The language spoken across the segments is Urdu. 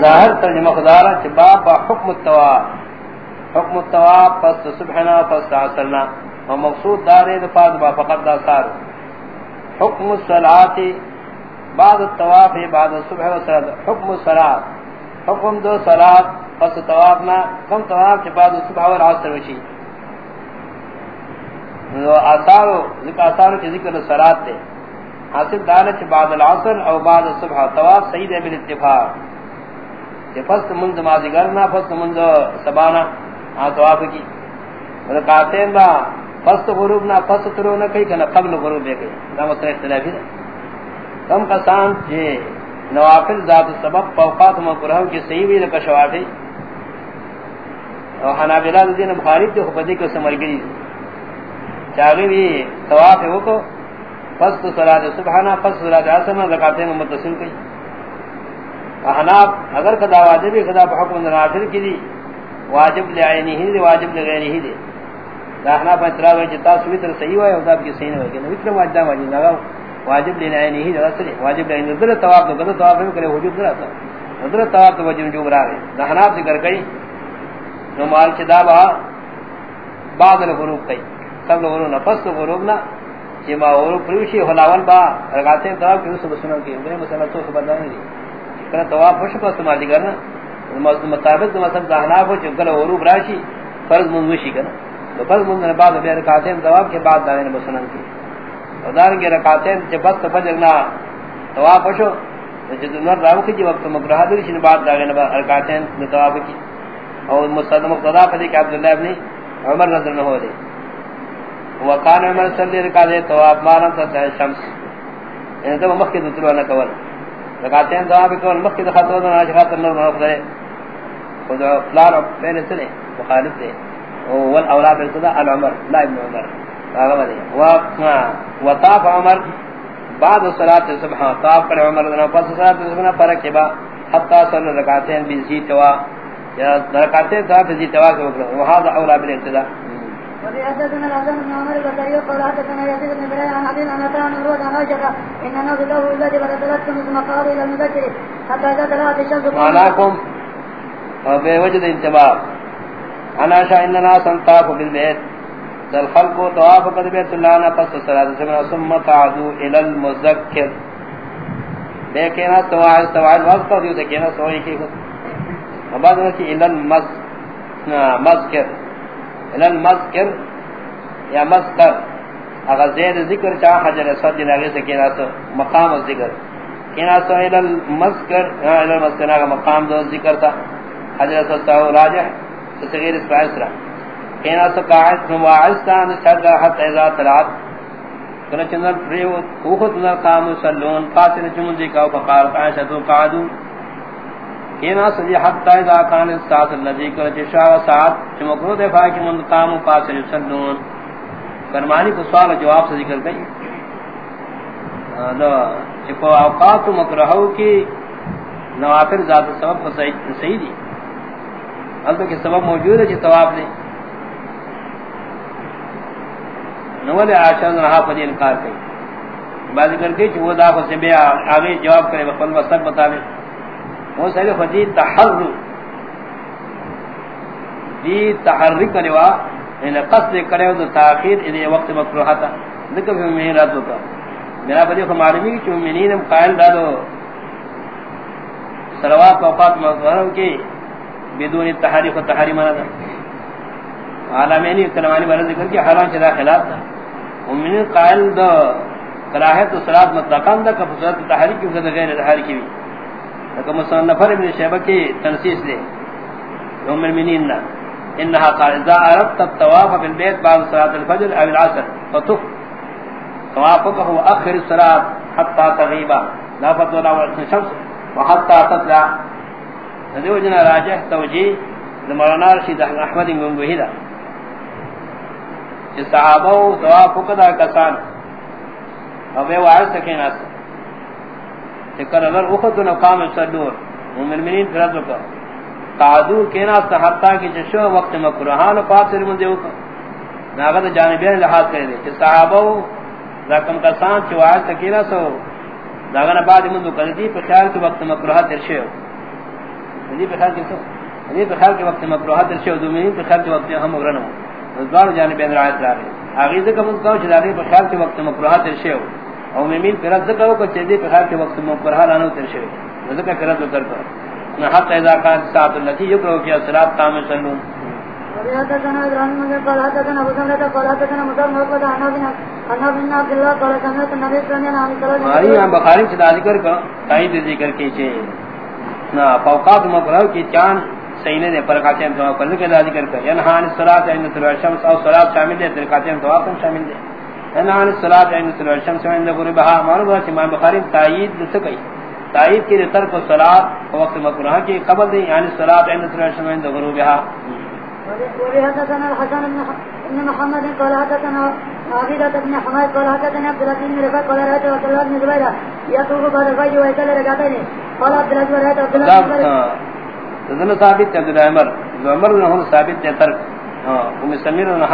ظاہر ترجمہ خدارا چھ باب حکم التواب حکم التواب پس سبحنا پس عصرنا ومقصود دارے دفاظ با فقط دا سار حکم الصلاة، بعد التواب، بعد الصبح والصلاة حکم الصلاة. حکم دو صلاة، پس توابنا کم تواب چھ بعد الصبح والعصر وشی آثارو، ذکر آثارو چھ ذکر الصلاة دے. حاصل دالت بعد العصر او بعد الصبح طواف صحیح ہے بالاتفاق کہ فست منذ ماضی کرنا فست منذ سبانا ہاں طواف کی رکعتیں دا فست غروب نہ فست ترو نہ کئی کنا قبل غروب ہے کئی نہ مسئلہ مطلب اختلافی ہے کم کسان جے نوافل ذات سبب فوقات مکرہ کی صحیح بھی لکا شواٹی اور حنابلہ دین بخاری تے خفدی کو سمر گئی بھی طواف ہے وہ کو فست صلاة سبحانہ فست صلاة عصمہ زکاتیں متصل کی احناف اگر خدا واجبی خدا بحکم نافل کی دی، واجب لعینی ہی دی، واجب لغیری ہی دی۔ احناف اعتراض ہے جتا سویتر صحیح ہوئے خدا کی صحیح ہوئے، کہ نویتر واجدہ واجب لگا واجب لعینی ہی دی اصلی واجب لعینی در تواب تو قدر تواب میں کرے وجود در آتا در تواب تو وجب جو برا رہے احناف ذکر کئی نو مال چدا بہا بعد الغروب کئی۔ قبل غروب نفس غروب نہ جما اور پروشی ہلاول با رگاتے تو کہ اس بسنوں کی، میرے مسئلہ تو خبر نہیں دی۔ کہ تو اپ خوش پس ما دی کرنا مطابق تو مطلب مثلا دہنا کو چگل اور براشی فرض منوشی کرنا تو فرض من نے بعد بیر رکعتے جواب کے بعد دارین بسنن کی۔ ودار کے رکعتے جب بس فجر نہ تو اپ پوچھو جب نور راو کی وقت مکرہ دی شن بعد دارین رکعتے تو اپ کی۔ اور مستدم مقتدا فدی کہ عبداللہ ابن عمر رضی اللہ عنہ وقان عمر صلی اللہ علیہ تو آپ مارم تا شمس. یعنی تو مخی دترو نہ کول لگاتے ہیں دعا بھی کول، مخی دخاتو دنا شخات نور مرخ دے خود فلان پہلے سنے مخالف دے والاولاد ارتدا العمر، لا ابن عمر. وطاف ہاں. عمر، بعد صلاة صبح. طاف پر عمر دنا پس صلاة صبح پر کبا حتی صلی رکعتے ہیں بزی توا. یا رکعتے ہیں طاف بزی توا کے وقت وہذا اولا بالارتدا حدثنا الحسن بن عمر البصري قال حدثنا يزيد بن ابراهيم عن ابي ان اتى من رواد عائشه ان الناس له الذي بدلتكم ثم قالوا الى المذكر حتى اذا طلعت الشمس معناكم وبوجد انتباه انا شاء اننا سنطاف بالبيت. الخلق طواف قد بيت الله نفس الصلاه سمع ثم تعدوا الى المذكر. لیکن سواء سواء وقت دیو دیکھنا سوئی کی بعد میں کہ الى المذكر الان مذکر یا مذکر اگر زید ذکر چاہ حجر اسود دن آگے سے کہنا تو مقام ذکر کہنا تو الان مذکر الان مذکر آگا مقام دو ذکر تھا حجر اسود تاہو راجع تو سغیر اس پر عسرہ کہنا تو قاعد نمواعستان چاہتا حتی ازا تلات کنا چندر پریو کوخت نر قام سلون قاتل چمون دیکھاو فقار قائشتو قعدو کینا سجی حتی اذا کان الساعت اللذی کرچ شاہ ساعت چمکرو دفاع کی منتقام و پاس یسلون فرمانی کو سوال جواب سے ذکر گئی. چکو اوقات مکرہو کی نوافر ذات سبب کو صحیح دی حالتو کہ سبب موجود ہے چی تواب نے نوال عاشر رہا پدی انکار کئی. بعد ذکر گئی چی وہ دا کو سے بے آگے جواب کرے بخبر مستق بتانے وہ سہی خدی تحرر. دی تحرک کرے وا ان قصد کرے تو تاخیر یعنی ان وقت مکروہ تھا. ذکر میں میں رات ہوتا. میرا بدی کو معلومی کہ مومنین قائل دادو صلوات اوقات مکروہ کی بدون تحریف و تحریم نہ عالمین کلمانی بارے ذکر کی حالان چلا خلاف تھا. مومنین قائل دو کراہت و صلات مطلقاً دا کفصلت تحریک کی غیر تحریک کی بھی. لکہ مصنفر ابن شیبہ کی تنسیس لے ام المنین نا. انہا قال، اذا اردت التواف بالبیت بعد صلاة الفجر او العصر فطف. توافقه اخر الصلاة حتى تغیبا لا فتو لا وقت الشمس وحتى تطلع. ندیو جنا راجح توجیح لمرانا رشید احمد بن بوہیدہ کہ صحابہ توافق دا کسان اور بے وعید سکین اصل کہ اگر وقت نہ قام صدور مومنین درد کا تعدو کینا حتا کی جشو وقت مکروہان پاس من دیو کا ناغت جانبین لحاظ کرے دے کہ صحابہ رقم کا سان چواز تکینا سو داغنا بعد من منذ قلدی پر خیال کے وقت مکروہ ترشے ہو دی پر خیال کے سو دی پر خیال کے وقت مکروہ ترشے ہو دومی پر خیال کے وقت ہم مغرن ہو دوار جانب اندر آیت را رہے آغیزہ کا منذ کہو چلاغی پر خیال کے وقت مکروہ ترشے ہو او میمین پر رد کہو کہ چیزی پر خیال کے وقت مکروہ لانو ترشے ہو ذکر پر رد کر کر نہ حق اذا کان ساعت اللتی یکرہو کیا صلاة تام سلون بخاری سے ذکر کا تائید ذکر کی چھے نا فوقات مقرر کی چاند سینے دے پر کاتے کے ذکر کر ینہان الصلاۃ عند طلوع الشمس او صلاۃ شامل ہے ترکاتے شامل ہے ینہان الصلاۃ عند طلوع الشمس عند غروبها. معلوم ہے امام بخاری تائید سے کہی تائید کے ترک صلاۃ وقت مکروہ کی قبل دی یعنی صلاۃ عند طلوع الشمس عند غروبها. وحدثنا الحسن بن محمد قال حدثنا عبيدة بن حماد قال حدثنا عبد الله بن رفاق قال رأيت عبد الله بن زبير يطوف بعد الفجر ويصلي ركعتين. قال عبد الله بن رأيت عبد الله بن زبير ذن ثابت عبد الله عمر. عمر نے ثابت ہے ترک ہاں ام سمیر نے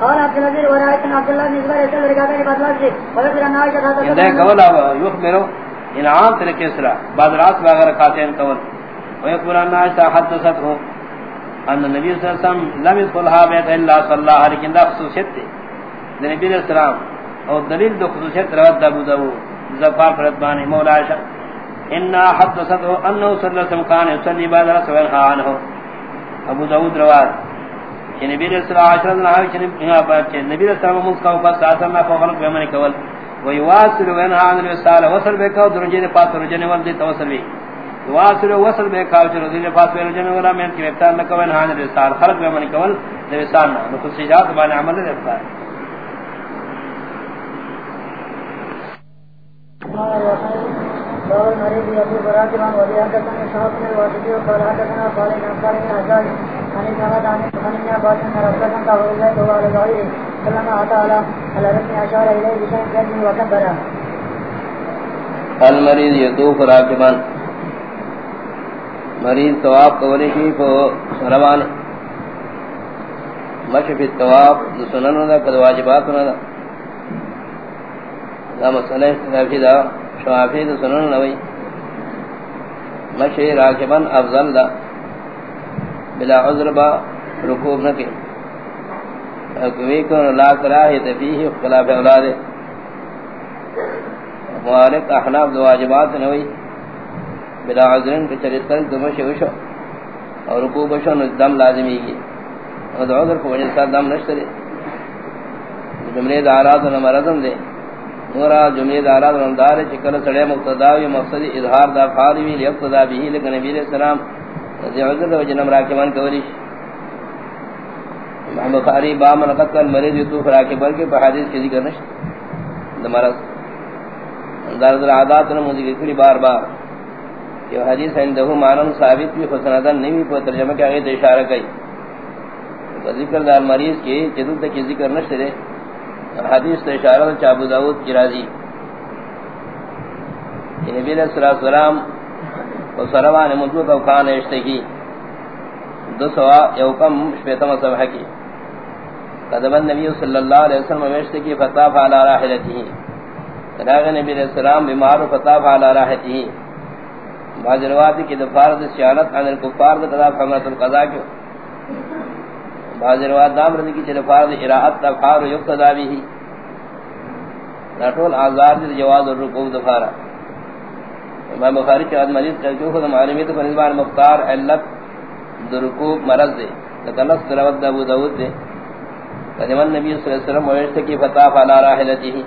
قال عبد الله ورأيت عبد الله بن زبير يصلي ركعتين بعد الفجر ويقول أن عائشة ده قول يخبره ان عام طریقے سے بعد رات باغ رکعتين قول۔ ويقول ان عائشة حدثته ان النبي صلى الله عليه وسلم لم يدخلها بيت الا صلى الله عليه وسلم خصوصیت نبی علیہ السلام اور دلیل دو خصوصیت روایت ابو داؤد زفار فرضبانی مولا عائشہ۔ ان حدثته انه صلى الله عليه وسلم كان يصلي بعد رسول عنه ابو داؤد روایت۔ کہ نبی علیہ السلام عشرہ نے ہے کہ نبی علیہ السلام مس کا اوپر ساتھ نہ کو خلق بے من کول ويواصل وينها عن الوصال وصل بك درجه پاس درجه ول توصل بھی واصل وصل بے کاو چلو دین پاس ویل جن ولا میں کہ افطار نہ کوین ہان رسال خلق میں کول دے وسان نہ تو سجاد بان عمل دے افطار قال مريض يقول براكبا ولهذا كان شهاب من الواسطي وقال حدثنا قال ان انصار من حجاج عن ثبت عن ابن عباس ان رسول الله صلى الله عليه وسلم اتى على اشار اليه بشيء وكبر مریض ثواب قولی کی کو روان مشف الثواب دو سنن دا قد واجبات دا دا مسئلہ استدافی دا شوافی دو سنن نوی مشی راکبن افضل دا بلا عذر با رکوب نکی اکوی کن لا کراہی تفیہ خلاف اولاد۔ موالک احناف دو واجبات نوی۔ بلا عذرن کے چریتن دمش وشو۔ اور رکوع بشو دم لازمی کی اور عذر کو وجہ سے دم نشترے۔ جملے دارات و مرضم دے۔ نورا جملے دارات و دار چکل سڑے مقتدا و مقصد اظہار دا فاضی لیقتدا بھی لیکن نبی علیہ السلام عذر جنم کولیش بخاری با منقط مریض یتوف کے حدیث کی ذکر نشت دار نے بار بار. حدیث معنی ثابت بھی نہیں ترجمہ اشارہ ذکر دار مریض کی جدود کی ذکر نہ حدیث سے اشارہ کی راضی. نبی علیہ الصلوۃ والسلام و سروان مدوت او کان اشتکی دو سوا یوکم شپیتم صبح کی قدم النبی صلی اللہ علیہ وسلم اشتکی فطاف علی راحلته راغ نبی علیہ السلام بیمار و فطاف علی راحلته بعض روایت کی دفار دفارت سیانت عن الکفار دا قضا فمرت القضا کیوں بعض روایت دام رضی کی دفارت اراحت تفار یقتدا بھی ہی نٹول آزار دی جواز الرکوب دفارا امام بخاری چاہد مجید کرکیو خود معلومیت پر نزبان مختار، علت، درکوب، مرض دے۔ لکنس دروت ابو داود دے۔ قدم النبی صلی اللہ علیہ وسلم ویشت کی فتاف علی راحلتی ہی۔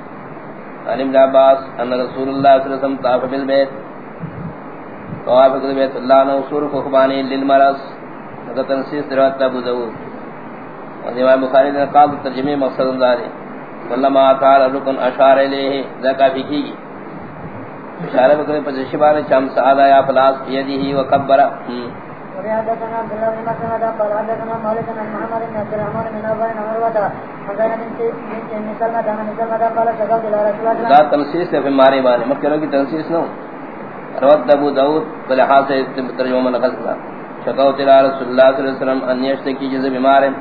عن ابن عباس ان رسول اللہ صلی اللہ علیہ وسلم طاف بالبیت۔ طواف کرتے بیت اللہ نے اصول کو خبانی للمرض۔ اگر تنسیس روایت ابو داؤد اور امام بخاری نے قال ترجمہ مقصد دار ولما تعالی رکن اشار الیہ ذکا فی کی اشارہ کرنے پر شبان چم سعادہ یا فلاس یدہ و کبر حدثنا عبد الله بن مسعود قال حدثنا مالك بن محمد بن عبد الرحمن بن ابي بن عروه عن زينب بنت سلمة عن سلمة قال شكوت الى رسول الله ذات تنسیس ہے پھر مارے مارے مکروں کی تنسیس نہ روت ابو داود بلحاظ سے ترجمہ نقل کیا شکاوت الى رسول اللہ صلی اللہ علیہ وسلم ان یشت کی جز بیمار ہے۔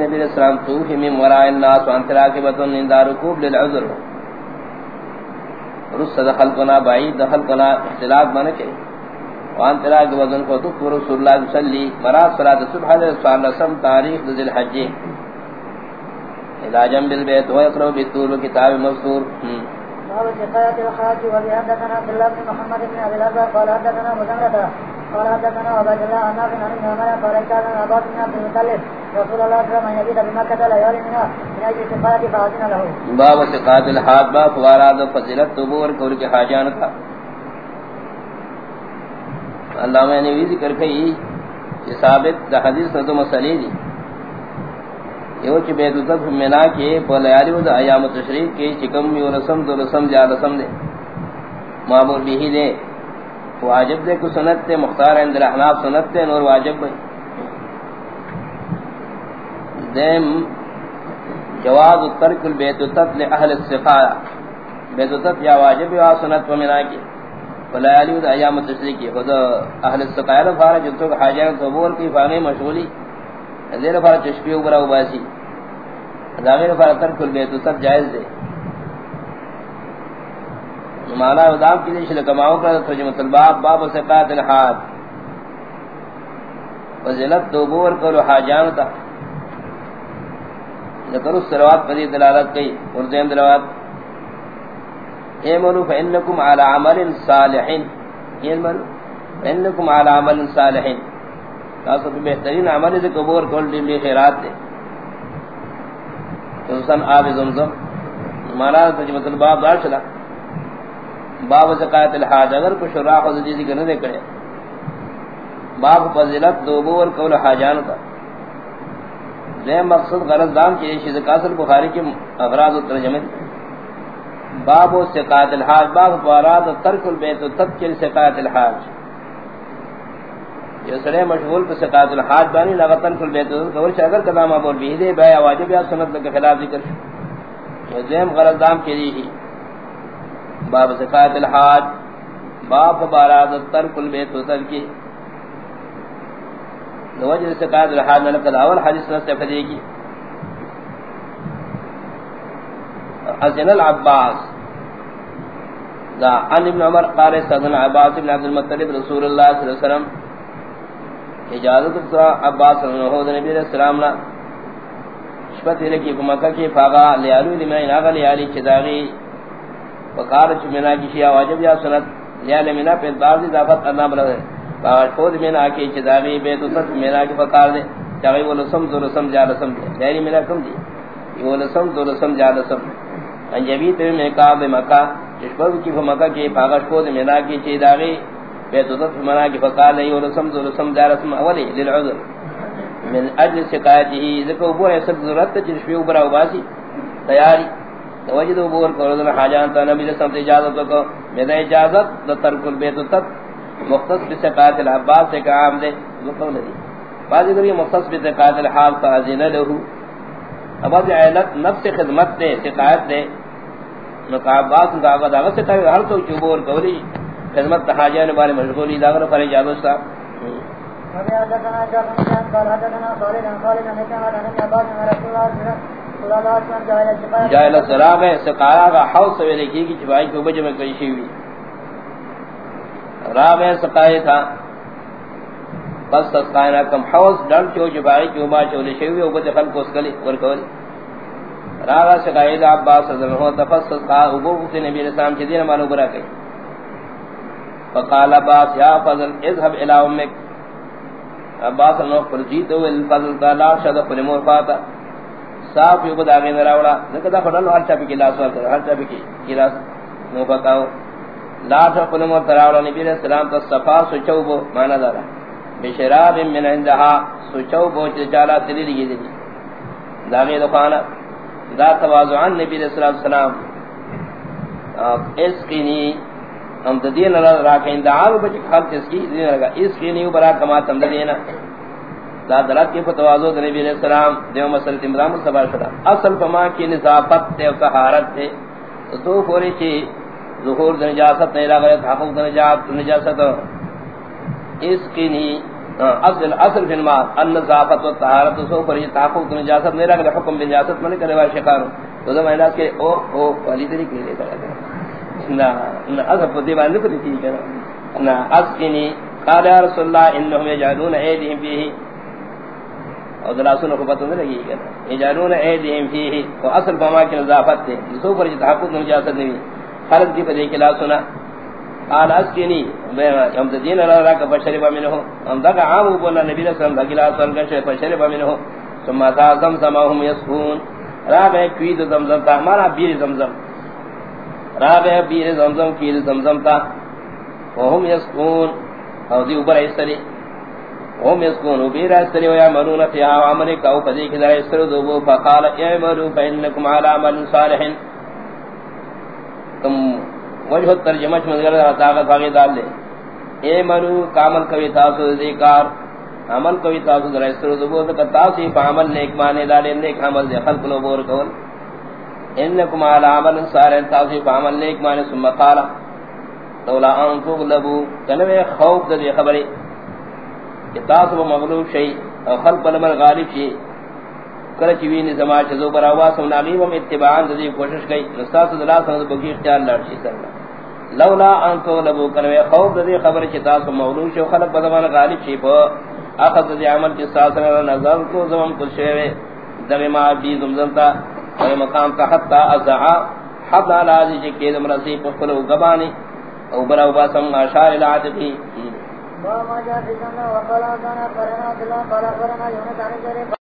نبی علیہ السلام تو ہی من وراء الناس للعذر۔ رس دخل کنا بعید دخل کنا اختلاف مانے کے وان ترا وزن کو تو رسول اللہ صلی مراد صلاۃ الصبح علیہ السلام تاریخ ذل الحج الى جنب البيت ويقرأ بالطول كتاب مذكور باب شقاية الحاج وبحدثنا عبد الله بن محمد بن ابي الازهر قال حدثنا مزمرة قال حدثنا عبد الله عن نافع عن ابن عمر قال كان عباس بن عبد المطلب. رسول الله صلى الله عليه وسلم يبيت بمكة ليالي منها من اجل شقاية فاذن له. باب شقاية الحاج باب فواراد فضیلت تبور کور کے حاجان کا اللہ میں نے بھی ذکر کئی یہ ثابت دا حدیث نہ تو مسئلے دی یو چ بیت تک منا کے پلیاری و ایام تشریف کے چکم یو رسم، دو رسم جا رسم دے. معمول بھی دے. واجب دے کو سنت تے مختار عند الاحناف سنت تے نور واجب بھائی. دیم جواز ترک البیت تت لاهل السقایا بیت تت یا واجب یا سنت و منا کی. فلیالی و ایام تشریف کی. خود اہل السقایا فارج تو حاجان تو بول کی فانی مشغولی. دیر فار چشپی اوپر او داغیر فار ترک البیت سب جائز دے. مانا ادام کی دیش لکماؤں کا ترجمت الباب، باب سقات الحاد. وزلت دوبور کرو حاجانتا ذکر السلوات پدی دلالت کئی ورزیم دلالت۔ اے ایمنو فإنکم على عمل صالح۔ صالحین ایمنو فإنکم على عمل صالحین تاسو په بهترین عمل دې قبول کول، دې خیرات دې۔ انسان آب زمزم۔ مانا ترجمہ الباب دار چلا۔ باب زکات الحاج، اگر کو شراح خود جی ذکر نہ کرے۔ باب فضیلت، دو بور کول حاجان کا۔ لے مقصد غرض دام کی شیز قاصر بخاری کے اغراض و ترجمہ باب سقات الحاج، باب فاراد ترک البیت تذکر سقات الحاج. یہ سرے مشغول پر سقات الحاج بانی لغتن کل بیت دور سے اگر کلام بول بھی دے، بیا واجب یا سنت کے خلاف ذکر یہ ذم غرض دام کے لیے باب سقات الحاج، باب باراد ترک البیت و تبکل ترکی وجہ سقات الحاج نے لقد اول حدیث سے فدی کی اذن العباس. دا ان ابن عمر قال سيدنا عباس بن عبد المطلب رسول الله صلى الله عليه وسلم. اجازت سرا عباس رضی اللہ عنہ نبی علیہ السلام نے شپت لکی مکہ کی فاغا لیالو لمن اغا لیالی چداغی وقال چمنا کی شیا واجب یا سنت لیال منا پہ بعض اضافت اللہ بلا ہے فاغا خود منا کی چداغی بیت ست منا کی فقار دے چاہی وہ لسم دو لسم جا لسم دے۔ لیالی منا کم دی۔ وہ لسم دو لسم جا لسم انجبی تے میں کا کعب مکہ چشپت کی مکہ کی فاغا خود منا کی چداغی بیت ذات منا کی فقال نہیں اور سم رسم دار رسم اولی للعذر من اجل شکایته ذکر بو ہے سب ضرورت چشپی اوپر او باسی۔ تیاری۔ توجد بور کو رضا حاجان تا نبی رسم اجازت کو میرا اجازت د ترک البیت تک مختص بسقات العباس سے کام دے لطف نہیں بعض کبھی مختص بسقات الحال فاذن له اب علت نفس خدمت دے شکایت دے مقابات کا آغاز سے ہر تو چوبور کولی خدمت حاجان بارے مشغولی داغر پر اجازت تھا جائل سراب ہے سقایا کا حوض سویلے کی کی چبائی کو بجے میں کئی شیوی راب ہے سقایا تھا۔ بس سقایا کم حوض ڈل چو چبائی کی عبا چولے شیوی او بجے خلق اس کلی ورکولی۔ راغا سقایا دا عباس رضا اللہ تفس سقایا ابو بکتے نبی علیہ السلام چیزین مانو برا کئی۔ فقال عباس، یا فضل، اذهب الى امك عباس نو فرجیت و الفضل تعالی شد فرمور فاتا۔ صاف یو بدا گے نراوڑا نکدا فدل ہر چا کی لاس ور ہر چا کی کلاس نو بتاؤ لا تھ فرمور تراوڑا نبی علیہ السلام تو صفا سچو بو مانا دارا. بشراب من عندها سچو بو چالا تلی دی دی داغے دکانا دا تواضعان نبی علیہ السلام اس کی نی ہم تو دین اللہ را کہ اندعا بچ خلق اس کی، دین لگا اس کی نہیں برا کما تم دینا. دا دلات کے فتوازو نبی علیہ السلام دیو مسل تمرام سبا شدا اصل فما کی نظافت تے و طہارت تے. تو پوری چی ظہور نجاست نہیں لگا تحقق نجات نجاست. اس کی نہیں، اصل اصل فی الماء النظافت و طہارت سو پر یہ تحقق نجاست نہیں لگا حکم بنجاست من کرے وا شکار تو میں نے کہ او او، والی طریقے لے کر نا نا اصل پتی باندې پتی تھی کنا نا اسکنی قال یا رسول اللہ، انہم یجعلون ایدہم فیہ اور دلاسوں کو پتہ نہیں لگی کنا یجعلون ایدہم فیہ تو اصل فما کی نظافت تھے سو پر یہ تحقق نجاست نہیں۔ خالد کی پدے کے لا سنا قال اسکنی ہم دین اللہ را کا بشرب منه. ہم دا عام بولا نبی صلی اللہ علیہ وسلم دا گلاس ور کا بشرب منه. ثم ذا زمزم هم يسكون راب ہے کوید زمزم تا. ہمارا بیر زمزم. راب ہے بیر زمزم کوید زمزم تا. وهم يسكون او دی اوپر ایسری وهم يسكون بیر ایسری ویا مرون فی عمل کا او پدی کی ذرا ایسر دو فقال اے مرو فانکم علی عمل صالح. تم وجہ ترجمہ میں ذرا طاقت باقی ڈال لے۔ اے مرو، کامل کوي تاسو دې کار عمل کوي تاسو درې سره دغه ته تاسو په عمل نیک باندې دالې نیک عمل دې خلق لو بور کول۔ انکم علی عمل صالح تاسو په عمل نیک باندې ثم قال لولا ان تغلبوا کنه خوف دې خبره کہ تاسو مغلوب شي او خلق بل غالب شي کله چې ویني زما چې زو بر اواز او ناغي هم اتباع د کوشش کوي. استاد صلی الله علیه وسلم اختیار لار شي سره. لولا ان تو لبو کړو خوف د دې خبر چې تاسو مولوم شو خلق په غالب شي. په اخذ دې عمل کې ساتھ سره نظر کو زمم کو شوی دغه ما بی زمزم تا او مقام تا حتا ازعا، حد علاج چې کې دم رسی په گبانی او برا اواز سم اشار العاطفی. ما ما جاء بنا وقال انا قرنا بلا قال قرنا يونس عن